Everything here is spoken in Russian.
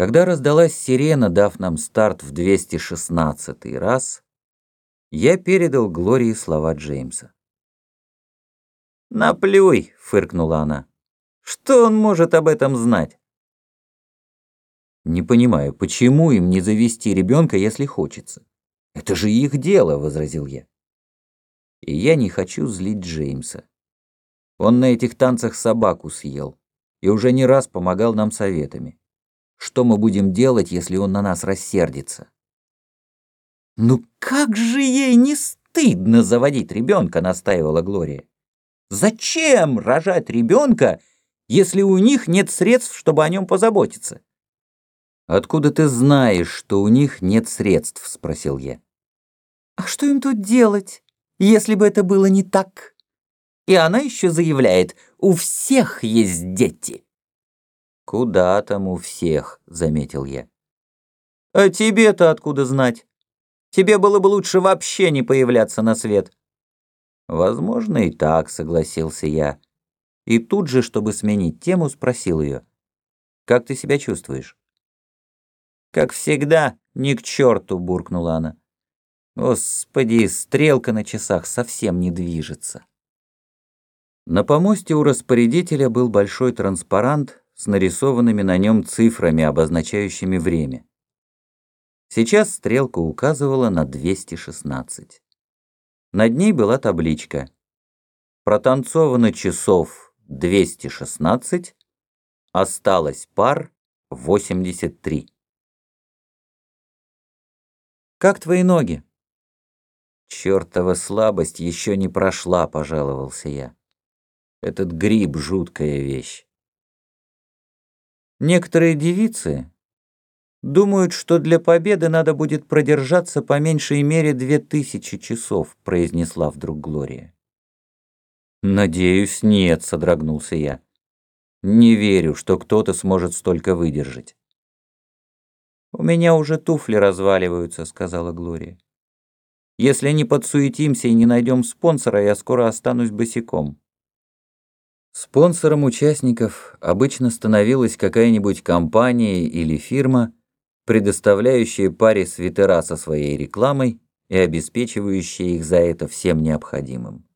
Когда раздалась сирена, дав нам старт в 216 раз, я передал Глории слова Джеймса. «Наплюй!» — фыркнула она. «Что он может об этом знать?» «Не понимаю, почему им не завести ребенка, если хочется? Это же их дело», — возразил я. «И я не хочу злить Джеймса. Он на этих танцах собаку съел и уже не раз помогал нам советами. Что мы будем делать, если он на нас рассердится? «Ну как же ей не стыдно заводить ребенка?» — настаивала Глория. «Зачем рожать ребенка, если у них нет средств, чтобы о нем позаботиться?» «Откуда ты знаешь, что у них нет средств?» — спросил я. «А что им тут делать, если бы это было не так?» И она еще заявляет, у всех есть дети. «Куда там у всех?» — заметил я. «А тебе-то откуда знать? Тебе было бы лучше вообще не появляться на свет». «Возможно, и так», — согласился я. И тут же, чтобы сменить тему, спросил ее. «Как ты себя чувствуешь?» «Как всегда, ни к черту», — буркнула она. «Господи, стрелка на часах совсем не движется». На помосте у распорядителя был большой транспарант с нарисованными на нем цифрами, обозначающими время. Сейчас стрелка указывала на 216. Над ней была табличка «Протанцовано часов 216, осталось пар 83». «Как твои ноги?» «Чёртова слабость еще не прошла», — пожаловался я. «Этот гриб — жуткая вещь. Некоторые девицы думают, что для победы надо будет продержаться по меньшей мере две тысячи часов, произнесла вдруг Глория. Надеюсь, нет, содрогнулся я. Не верю, что кто-то сможет столько выдержать. У меня уже туфли разваливаются, сказала Глория. Если не подсуетимся и не найдем спонсора, я скоро останусь босиком. Спонсором участников обычно становилась какая-нибудь компания или фирма, предоставляющая паре свитера со своей рекламой и обеспечивающая их за это всем необходимым.